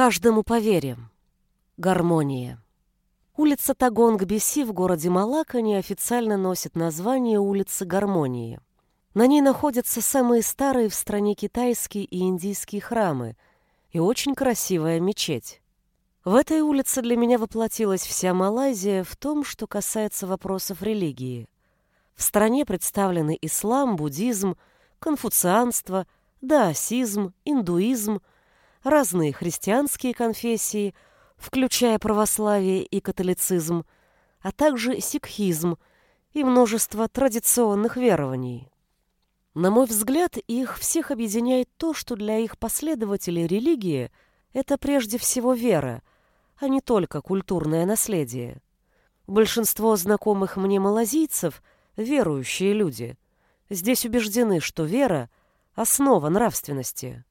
Каждому поверим. Гармония. Улица Тагонг-Беси в городе Малака неофициально носит название улицы Гармонии. На ней находятся самые старые в стране китайские и индийские храмы и очень красивая мечеть. В этой улице для меня воплотилась вся Малайзия в том, что касается вопросов религии. В стране представлены ислам, буддизм, конфуцианство, даосизм, индуизм, разные христианские конфессии, включая православие и католицизм, а также сикхизм и множество традиционных верований. На мой взгляд, их всех объединяет то, что для их последователей религия – это прежде всего вера, а не только культурное наследие. Большинство знакомых мне малазийцев – верующие люди. Здесь убеждены, что вера – основа нравственности.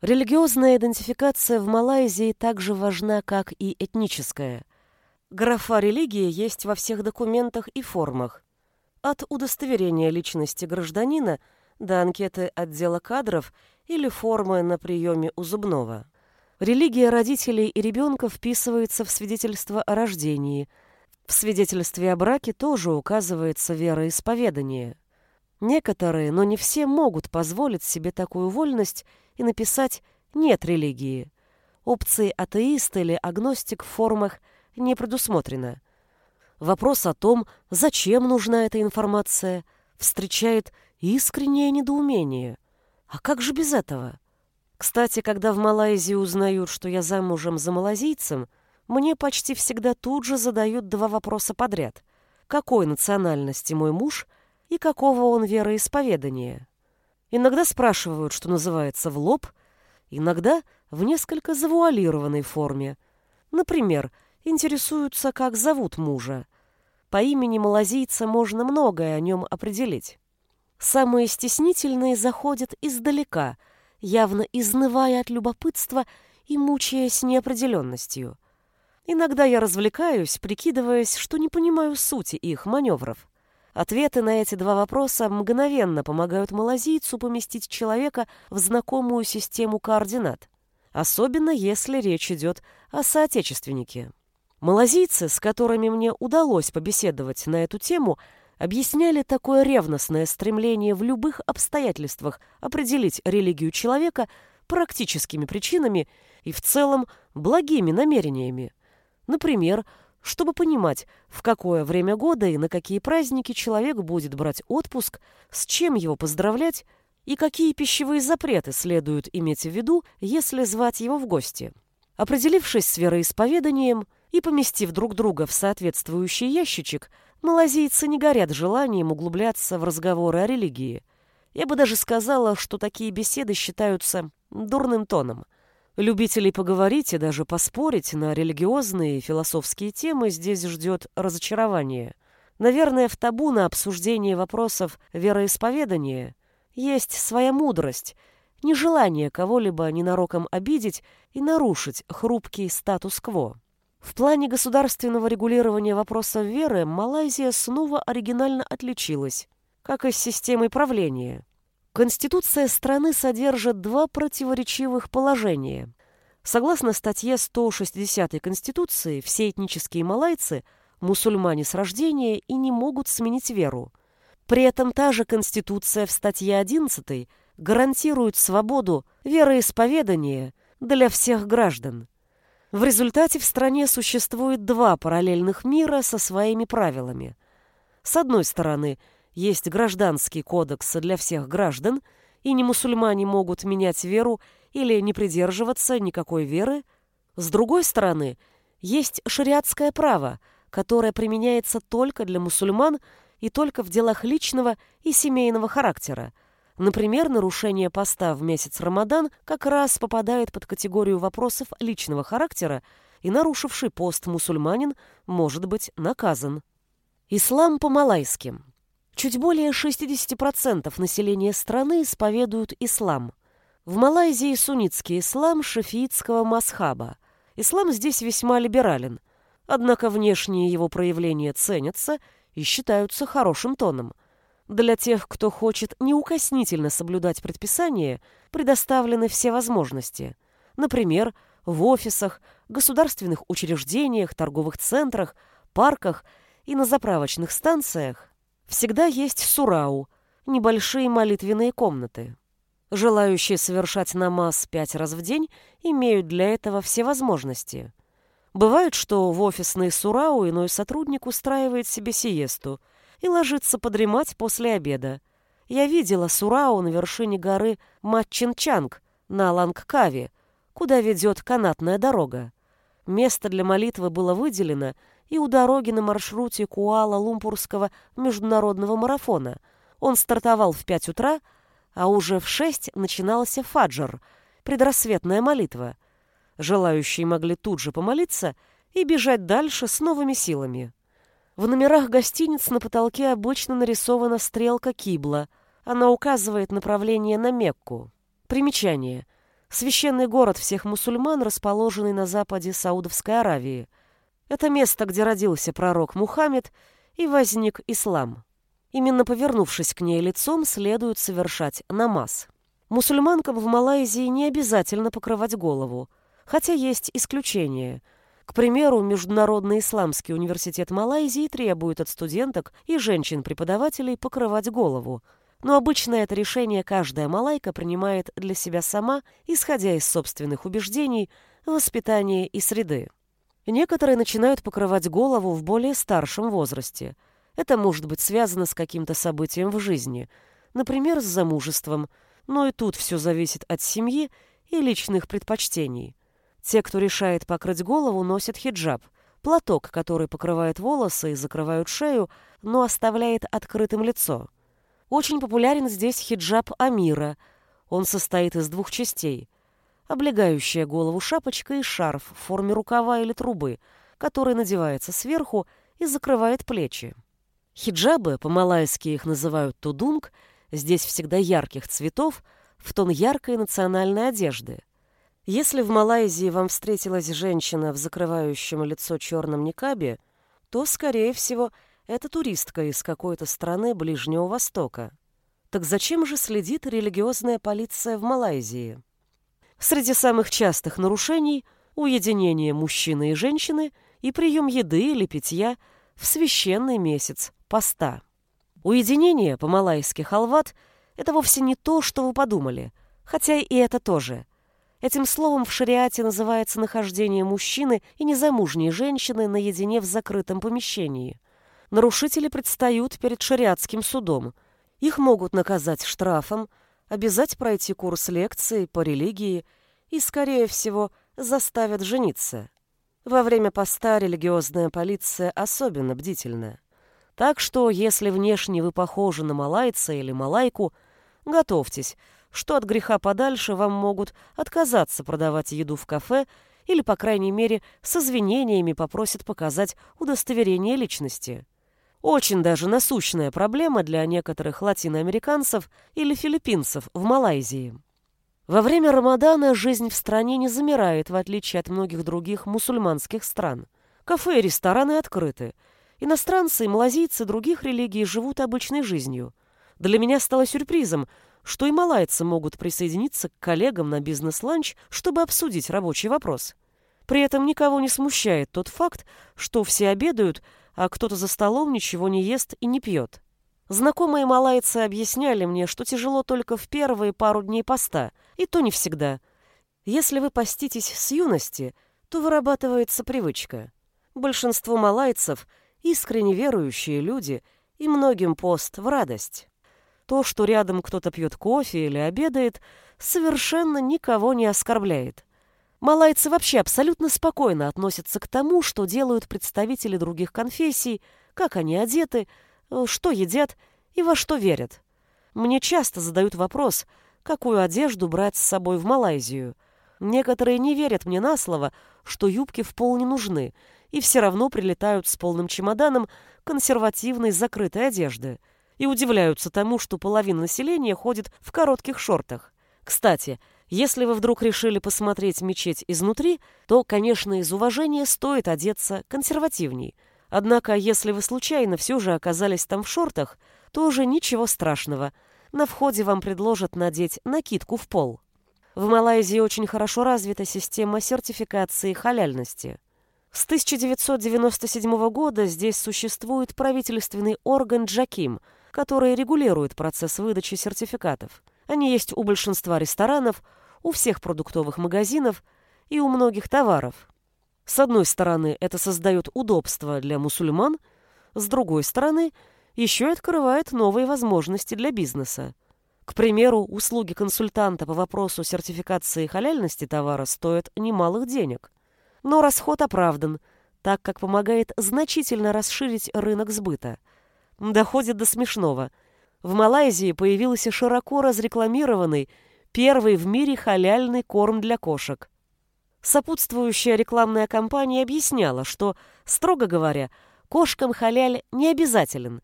Религиозная идентификация в Малайзии также важна, как и этническая. Графа «религия» есть во всех документах и формах. От удостоверения личности гражданина до анкеты отдела кадров или формы на приеме у зубного. Религия родителей и ребенка вписывается в свидетельство о рождении. В свидетельстве о браке тоже указывается вероисповедание. Некоторые, но не все, могут позволить себе такую вольность – и написать «нет религии». Опции атеист или агностик в формах не предусмотрено. Вопрос о том, зачем нужна эта информация, встречает искреннее недоумение. А как же без этого? Кстати, когда в Малайзии узнают, что я замужем за малазийцем, мне почти всегда тут же задают два вопроса подряд. Какой национальности мой муж и какого он вероисповедания? Иногда спрашивают, что называется, в лоб, иногда в несколько завуалированной форме. Например, интересуются, как зовут мужа. По имени малазийца можно многое о нем определить. Самые стеснительные заходят издалека, явно изнывая от любопытства и мучаясь неопределенностью. Иногда я развлекаюсь, прикидываясь, что не понимаю сути их маневров. Ответы на эти два вопроса мгновенно помогают малазийцу поместить человека в знакомую систему координат, особенно если речь идет о соотечественнике. Малазийцы, с которыми мне удалось побеседовать на эту тему, объясняли такое ревностное стремление в любых обстоятельствах определить религию человека практическими причинами и в целом благими намерениями. Например, чтобы понимать, в какое время года и на какие праздники человек будет брать отпуск, с чем его поздравлять и какие пищевые запреты следует иметь в виду, если звать его в гости. Определившись с вероисповеданием и поместив друг друга в соответствующий ящичек, малазийцы не горят желанием углубляться в разговоры о религии. Я бы даже сказала, что такие беседы считаются дурным тоном – Любителей поговорить и даже поспорить на религиозные и философские темы здесь ждет разочарование. Наверное, в табу на обсуждение вопросов вероисповедания есть своя мудрость, нежелание кого-либо ненароком обидеть и нарушить хрупкий статус-кво. В плане государственного регулирования вопросов веры Малайзия снова оригинально отличилась, как и с системой правления. Конституция страны содержит два противоречивых положения. Согласно статье 160 Конституции, все этнические малайцы – мусульмане с рождения и не могут сменить веру. При этом та же Конституция в статье 11 гарантирует свободу вероисповедания для всех граждан. В результате в стране существует два параллельных мира со своими правилами. С одной стороны – есть гражданский кодекс для всех граждан, и не мусульмане могут менять веру или не придерживаться никакой веры. С другой стороны, есть шариатское право, которое применяется только для мусульман и только в делах личного и семейного характера. Например, нарушение поста в месяц Рамадан как раз попадает под категорию вопросов личного характера, и нарушивший пост мусульманин может быть наказан. Ислам по-малайски. Чуть более 60% населения страны исповедуют ислам. В Малайзии суннитский ислам шафиитского масхаба. Ислам здесь весьма либерален, однако внешние его проявления ценятся и считаются хорошим тоном. Для тех, кто хочет неукоснительно соблюдать предписания, предоставлены все возможности. Например, в офисах, государственных учреждениях, торговых центрах, парках и на заправочных станциях всегда есть сурау, небольшие молитвенные комнаты. Желающие совершать намаз пять раз в день имеют для этого все возможности. Бывает, что в офисный сурау иной сотрудник устраивает себе сиесту и ложится подремать после обеда. Я видела сурау на вершине горы Матчинчанг на Лангкаве, куда ведет канатная дорога. Место для молитвы было выделено и у дороги на маршруте Куала-Лумпурского международного марафона. Он стартовал в пять утра, а уже в шесть начинался фаджр, предрассветная молитва. Желающие могли тут же помолиться и бежать дальше с новыми силами. В номерах гостиниц на потолке обычно нарисована стрелка кибла. Она указывает направление на Мекку. Примечание. Священный город всех мусульман, расположенный на западе Саудовской Аравии. Это место, где родился пророк Мухаммед и возник ислам. Именно повернувшись к ней лицом, следует совершать намаз. Мусульманкам в Малайзии не обязательно покрывать голову, хотя есть исключения. К примеру, Международный исламский университет Малайзии требует от студенток и женщин-преподавателей покрывать голову, но обычно это решение каждая малайка принимает для себя сама, исходя из собственных убеждений, воспитания и среды. Некоторые начинают покрывать голову в более старшем возрасте – это может быть связано с каким-то событием в жизни, например, с замужеством, но и тут все зависит от семьи и личных предпочтений. Те, кто решает покрыть голову, носят хиджаб, платок, который покрывает волосы и закрывает шею, но оставляет открытым лицо. Очень популярен здесь хиджаб Амира. Он состоит из двух частей. Облегающая голову шапочка и шарф в форме рукава или трубы, который надевается сверху и закрывает плечи. Хиджабы, по-малайски их называют тудунг, здесь всегда ярких цветов, в тон яркой национальной одежды. Если в Малайзии вам встретилась женщина в закрывающем лицо черном никабе, то, скорее всего, это туристка из какой-то страны Ближнего Востока. Так зачем же следит религиозная полиция в Малайзии? Среди самых частых нарушений – уединение мужчины и женщины и прием еды или питья в священный месяц поста. Уединение по-малайски халват – это вовсе не то, что вы подумали, хотя и это тоже. Этим словом в шариате называется нахождение мужчины и незамужней женщины наедине в закрытом помещении. Нарушители предстают перед шариатским судом. Их могут наказать штрафом, обязать пройти курс лекций по религии и, скорее всего, заставят жениться. Во время поста религиозная полиция особенно бдительна. Так что, если внешне вы похожи на малайца или малайку, готовьтесь, что от греха подальше вам могут отказаться продавать еду в кафе или, по крайней мере, с извинениями попросят показать удостоверение личности. Очень даже насущная проблема для некоторых латиноамериканцев или филиппинцев в Малайзии. Во время Рамадана жизнь в стране не замирает, в отличие от многих других мусульманских стран. Кафе и рестораны открыты – Иностранцы и малазийцы других религий живут обычной жизнью. Для меня стало сюрпризом, что и малайцы могут присоединиться к коллегам на бизнес-ланч, чтобы обсудить рабочий вопрос. При этом никого не смущает тот факт, что все обедают, а кто-то за столом ничего не ест и не пьет. Знакомые малайцы объясняли мне, что тяжело только в первые пару дней поста, и то не всегда. Если вы поститесь с юности, то вырабатывается привычка. Большинство малайцев – искренне верующие люди, и многим пост в радость. То, что рядом кто-то пьет кофе или обедает, совершенно никого не оскорбляет. Малайцы вообще абсолютно спокойно относятся к тому, что делают представители других конфессий, как они одеты, э, что едят и во что верят. Мне часто задают вопрос, какую одежду брать с собой в Малайзию. Некоторые не верят мне на слово, что юбки в пол не нужны, и все равно прилетают с полным чемоданом консервативной закрытой одежды и удивляются тому, что половина населения ходит в коротких шортах. Кстати, если вы вдруг решили посмотреть мечеть изнутри, то, конечно, из уважения стоит одеться консервативней. Однако, если вы случайно все же оказались там в шортах, то уже ничего страшного. На входе вам предложат надеть накидку в пол. В Малайзии очень хорошо развита система сертификации халяльности. С 1997 года здесь существует правительственный орган Джаким, который регулирует процесс выдачи сертификатов. Они есть у большинства ресторанов, у всех продуктовых магазинов и у многих товаров. С одной стороны, это создает удобства для мусульман, с другой стороны, еще и открывает новые возможности для бизнеса. К примеру, услуги консультанта по вопросу сертификации халяльности товара стоят немалых денег. Но расход оправдан, так как помогает значительно расширить рынок сбыта. Доходит до смешного. В Малайзии появился широко разрекламированный первый в мире халяльный корм для кошек. Сопутствующая рекламная кампания объясняла, что, строго говоря, кошкам халяль не обязателен,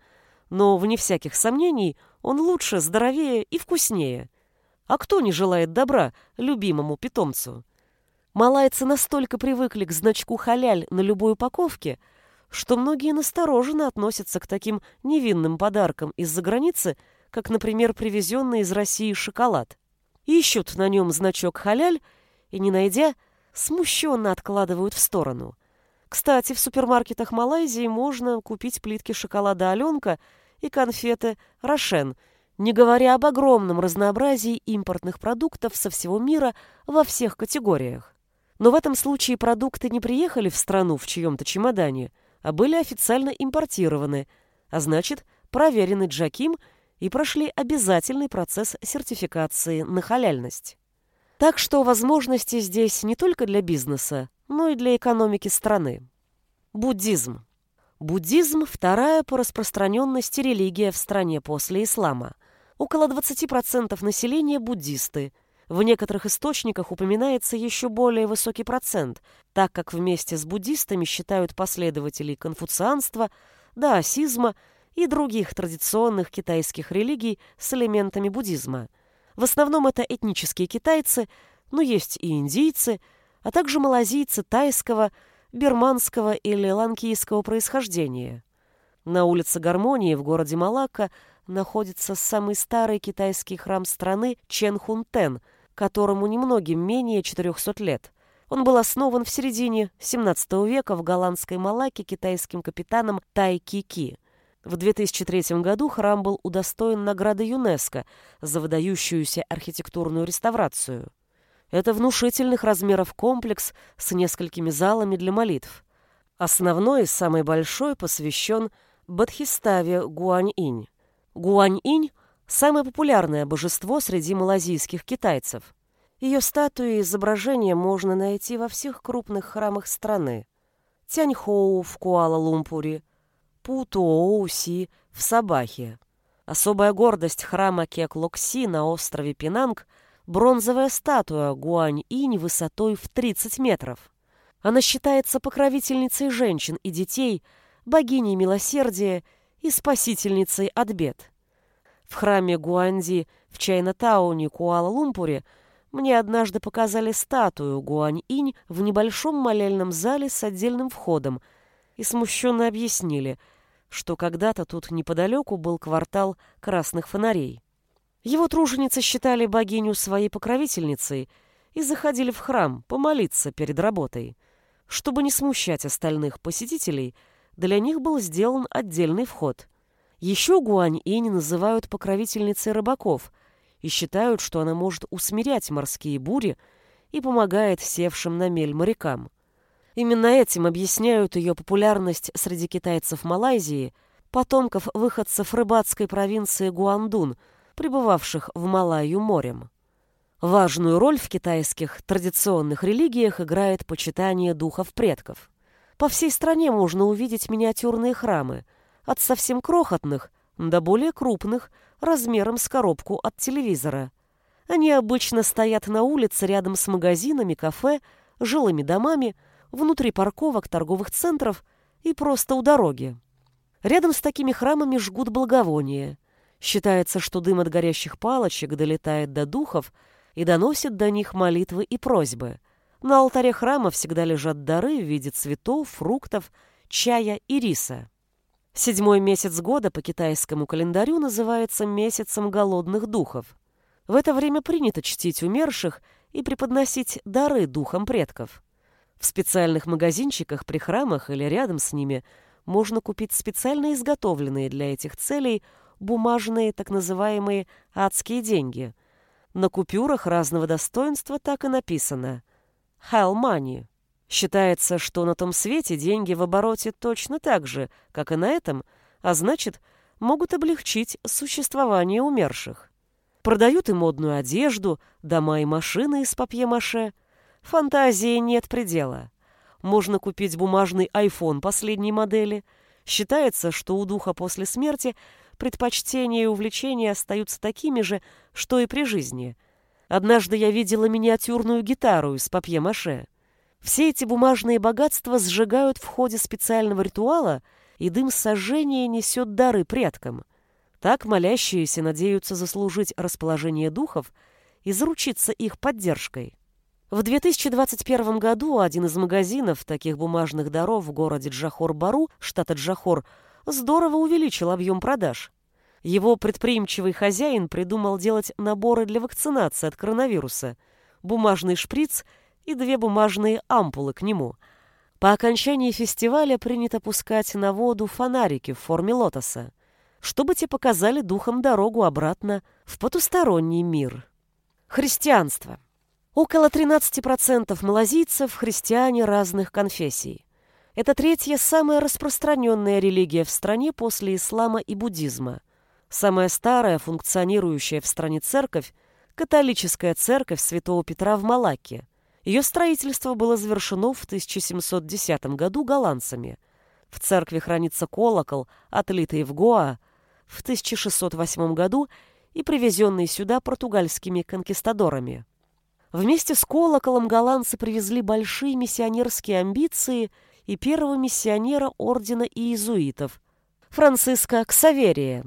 но, вне всяких сомнений, он лучше, здоровее и вкуснее. А кто не желает добра любимому питомцу? Малайцы настолько привыкли к значку «халяль» на любой упаковке, что многие настороженно относятся к таким невинным подаркам из-за границы, как, например, привезенный из России шоколад. Ищут на нем значок «халяль» и, не найдя, смущенно откладывают в сторону. Кстати, в супермаркетах Малайзии можно купить плитки шоколада «Аленка» и конфеты «Рошен», не говоря об огромном разнообразии импортных продуктов со всего мира во всех категориях. Но в этом случае продукты не приехали в страну в чьем-то чемодане, а были официально импортированы, а значит, проверены Джаким и прошли обязательный процесс сертификации на халяльность. Так что возможности здесь не только для бизнеса, но и для экономики страны. Буддизм. Буддизм – вторая по распространенности религия в стране после ислама. Около 20% населения – буддисты – в некоторых источниках упоминается еще более высокий процент, так как вместе с буддистами считают последователей конфуцианства, даосизма и других традиционных китайских религий с элементами буддизма. В основном это этнические китайцы, но есть и индийцы, а также малазийцы тайского, бирманского или ланкийского происхождения. На улице Гармонии в городе Малакка находится самый старый китайский храм страны Ченхунтен – которому немногим менее 400 лет. Он был основан в середине XVII века в голландской Малаке китайским капитаном Тай Ки В 2003 году храм был удостоен награды ЮНЕСКО за выдающуюся архитектурную реставрацию. Это внушительных размеров комплекс с несколькими залами для молитв. Основной, самый большой, посвящен Бадхиставе Гуань-инь. Гуань-инь – Самое популярное божество среди малазийских китайцев. Ее статуи и изображения можно найти во всех крупных храмах страны. Тяньхоу в Куала-Лумпуре, Путуоуси в Сабахе. Особая гордость храма Кек-Локси на острове Пинанг – бронзовая статуя Гуань-инь высотой в 30 метров. Она считается покровительницей женщин и детей, богиней милосердия и спасительницей от бед. В храме Гуанди в Чайнатауне, Куала-Лумпуре, мне однажды показали статую Гуань-инь в небольшом молельном зале с отдельным входом и смущенно объяснили, что когда-то тут неподалеку был квартал красных фонарей. Его труженицы считали богиню своей покровительницей и заходили в храм помолиться перед работой. Чтобы не смущать остальных посетителей, для них был сделан отдельный вход. Еще Гуань-инь называют покровительницей рыбаков и считают, что она может усмирять морские бури и помогает севшим на мель морякам. Именно этим объясняют ее популярность среди китайцев Малайзии, потомков выходцев рыбацкой провинции Гуандун, пребывавших в Малайю морем. Важную роль в китайских традиционных религиях играет почитание духов предков. По всей стране можно увидеть миниатюрные храмы, от совсем крохотных до более крупных, размером с коробку от телевизора. Они обычно стоят на улице рядом с магазинами, кафе, жилыми домами, внутри парковок торговых центров и просто у дороги. Рядом с такими храмами жгут благовония. Считается, что дым от горящих палочек долетает до духов и доносит до них молитвы и просьбы. На алтаре храма всегда лежат дары в виде цветов, фруктов, чая и риса. Седьмой месяц года по китайскому календарю называется месяцем голодных духов. В это время принято чтить умерших и преподносить дары духам предков. В специальных магазинчиках при храмах или рядом с ними можно купить специально изготовленные для этих целей бумажные так называемые «адские деньги». На купюрах разного достоинства так и написано «Hell Money». Считается, что на том свете деньги в обороте точно так же, как и на этом, а значит, могут облегчить существование умерших. Продают и модную одежду, дома и машины из папье-маше. Фантазии нет предела. Можно купить бумажный iPhone последней модели. Считается, что у духа после смерти предпочтения и увлечения остаются такими же, что и при жизни. Однажды я видела миниатюрную гитару из папье-маше. Все эти бумажные богатства сжигают в ходе специального ритуала, и дым сожжения несет дары предкам. Так молящиеся надеются заслужить расположение духов и заручиться их поддержкой. В 2021 году один из магазинов таких бумажных даров в городе Джахор-Бару, штата Джахор, здорово увеличил объем продаж. Его предприимчивый хозяин придумал делать наборы для вакцинации от коронавируса, бумажный шприц и две бумажные ампулы к нему. По окончании фестиваля принято пускать на воду фонарики в форме лотоса чтобы те показали духам дорогу обратно в потусторонний мир. Христианство. Около 13% малазийцев – христиане разных конфессий. Это третья самая распространенная религия в стране после ислама и буддизма. Самая старая функционирующая в стране церковь – католическая церковь святого Петра в Малакке. Ее строительство было завершено в 1710 году голландцами. В церкви хранится колокол, отлитый в Гоа – в 1608 году и привезенный сюда португальскими конкистадорами. Вместе с колоколом голландцы привезли большие миссионерские амбиции и первого миссионера ордена иезуитов – Франциска Ксаверия.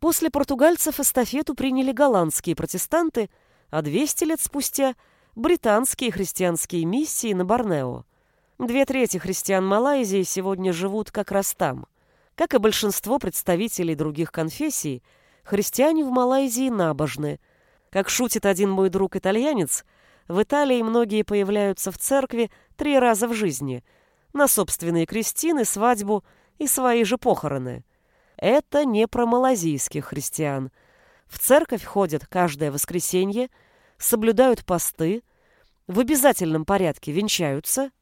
После португальцев эстафету приняли голландские протестанты, а 200 лет спустя – британские христианские миссии на Борнео. Две трети христиан Малайзии сегодня живут как раз там – как и большинство представителей других конфессий, христиане в Малайзии набожны. Как шутит один мой друг-итальянец, в Италии многие появляются в церкви три раза в жизни на собственные крестины, свадьбу и свои же похороны. Это не про малазийских христиан. В церковь ходят каждое воскресенье, соблюдают посты, в обязательном порядке венчаются,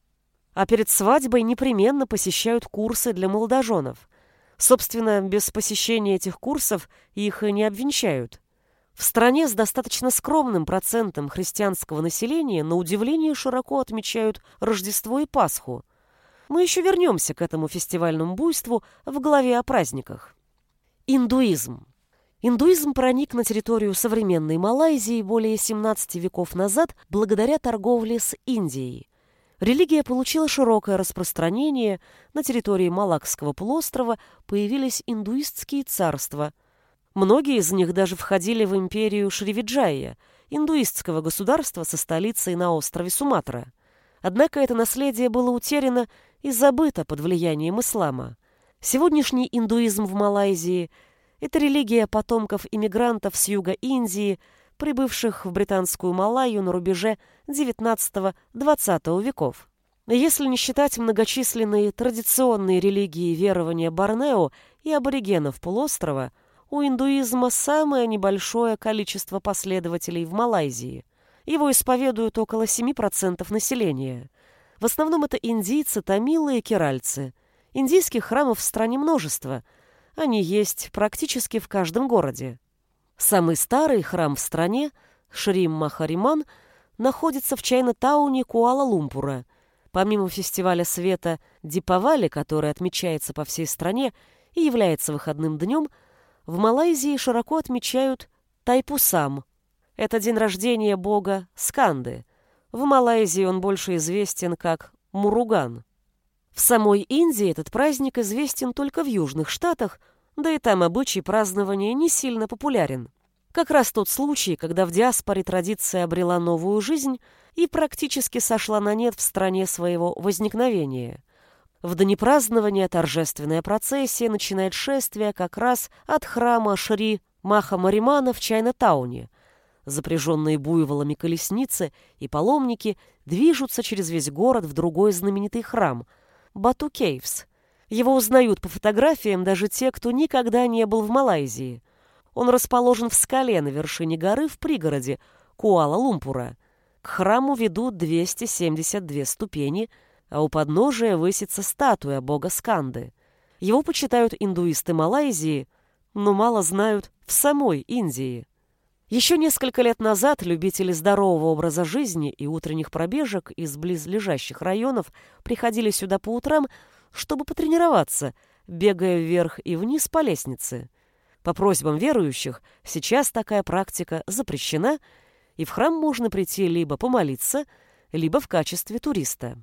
а перед свадьбой непременно посещают курсы для молодоженов. Собственно, без посещения этих курсов их и не обвенчают. В стране с достаточно скромным процентом христианского населения на удивление широко отмечают Рождество и Пасху. Мы еще вернемся к этому фестивальному буйству в главе о праздниках. Индуизм. Индуизм проник на территорию современной Малайзии более 17 веков назад благодаря торговле с Индией. Религия получила широкое распространение, на территории Малакского полуострова появились индуистские царства. Многие из них даже входили в империю Шривиджая, индуистского государства со столицей на острове Суматра. Однако это наследие было утеряно и забыто под влиянием ислама. Сегодняшний индуизм в Малайзии – это религия потомков иммигрантов с юга Индии – прибывших в британскую Малайю на рубеже XIX-XX веков. Если не считать многочисленные традиционные религии верования Борнео и аборигенов полуострова, у индуизма самое небольшое количество последователей в Малайзии. Его исповедуют около 7% населения. В основном это индийцы, тамилы и керальцы. Индийских храмов в стране множество. Они есть практически в каждом городе. Самый старый храм в стране, Шрим Махариман, находится в Чайна-тауне Куала-Лумпура. Помимо фестиваля света Дипавали, который отмечается по всей стране и является выходным днем, в Малайзии широко отмечают Тайпусам. Это день рождения бога Сканды. В Малайзии он больше известен как Муруган. В самой Индии этот праздник известен только в южных штатах – да и там обычай празднования не сильно популярен. Как раз тот случай, когда в диаспоре традиция обрела новую жизнь и практически сошла на нет в стране своего возникновения. В дни празднования торжественная процессия начинает шествие как раз от храма Шри Маха Маримана в Чайна-тауне. Запряженные буйволами колесницы и паломники движутся через весь город в другой знаменитый храм – Бату Кейвс. Его узнают по фотографиям даже те, кто никогда не был в Малайзии. Он расположен в скале на вершине горы в пригороде Куала-Лумпура. К храму ведут 272 ступени, а у подножия высится статуя бога Сканды. Его почитают индуисты Малайзии, но мало знают в самой Индии. Еще несколько лет назад любители здорового образа жизни и утренних пробежек из близлежащих районов приходили сюда по утрам, чтобы потренироваться, бегая вверх и вниз по лестнице. По просьбам верующих сейчас такая практика запрещена, и в храм можно прийти либо помолиться, либо в качестве туриста.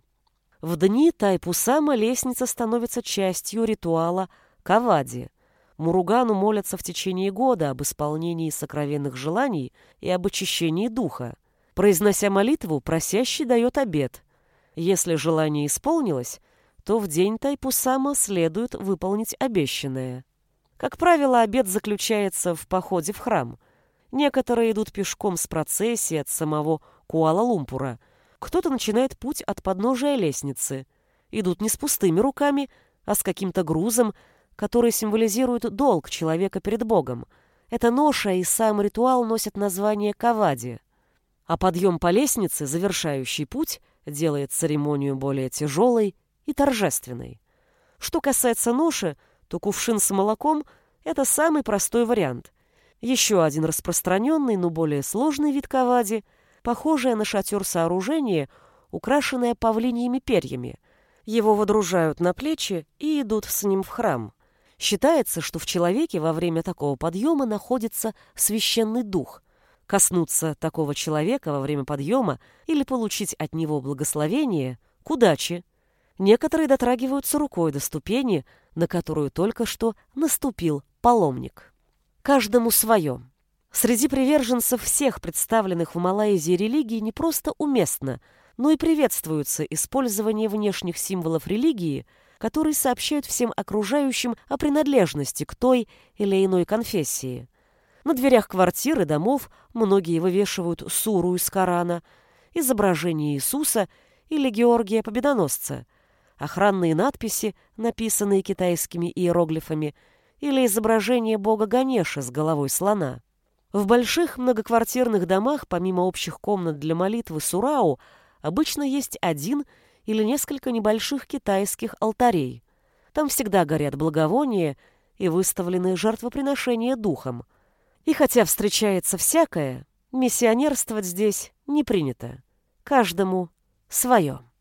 В дни Тайпусама лестница становится частью ритуала Кавади – Муругану молятся в течение года об исполнении сокровенных желаний и об очищении духа. Произнося молитву, просящий дает обет. Если желание исполнилось, то в день Тайпусама следует выполнить обещанное. Как правило, обет заключается в походе в храм. Некоторые идут пешком с процессии от самого Куала-Лумпура. Кто-то начинает путь от подножия лестницы. Идут не с пустыми руками, а с каким-то грузом, который символизирует долг человека перед Богом. Эта ноша и сам ритуал носят название кавади. А подъем по лестнице, завершающий путь, делает церемонию более тяжелой и торжественной. Что касается ноши, то кувшин с молоком – это самый простой вариант. Еще один распространенный, но более сложный вид кавади – похожее на шатер сооружение, украшенное павлиньими перьями. Его водружают на плечи и идут с ним в храм. Считается, что в человеке во время такого подъема находится священный дух. Коснуться такого человека во время подъема или получить от него благословение – к удаче. Некоторые дотрагиваются рукой до ступени, на которую только что наступил паломник. Каждому свое. Среди приверженцев всех представленных в Малайзии религий не просто уместно, но и приветствуется использование внешних символов религии – которые сообщают всем окружающим о принадлежности к той или иной конфессии. На дверях квартир и домов многие вывешивают суру из Корана, изображение Иисуса или Георгия Победоносца, охранные надписи, написанные китайскими иероглифами, или изображение бога Ганеша с головой слона. В больших многоквартирных домах, помимо общих комнат для молитвы Сурау, обычно есть один – или несколько небольших китайских алтарей. Там всегда горят благовония и выставлены жертвоприношения духом. И хотя встречается всякое, миссионерствовать здесь не принято. Каждому свое.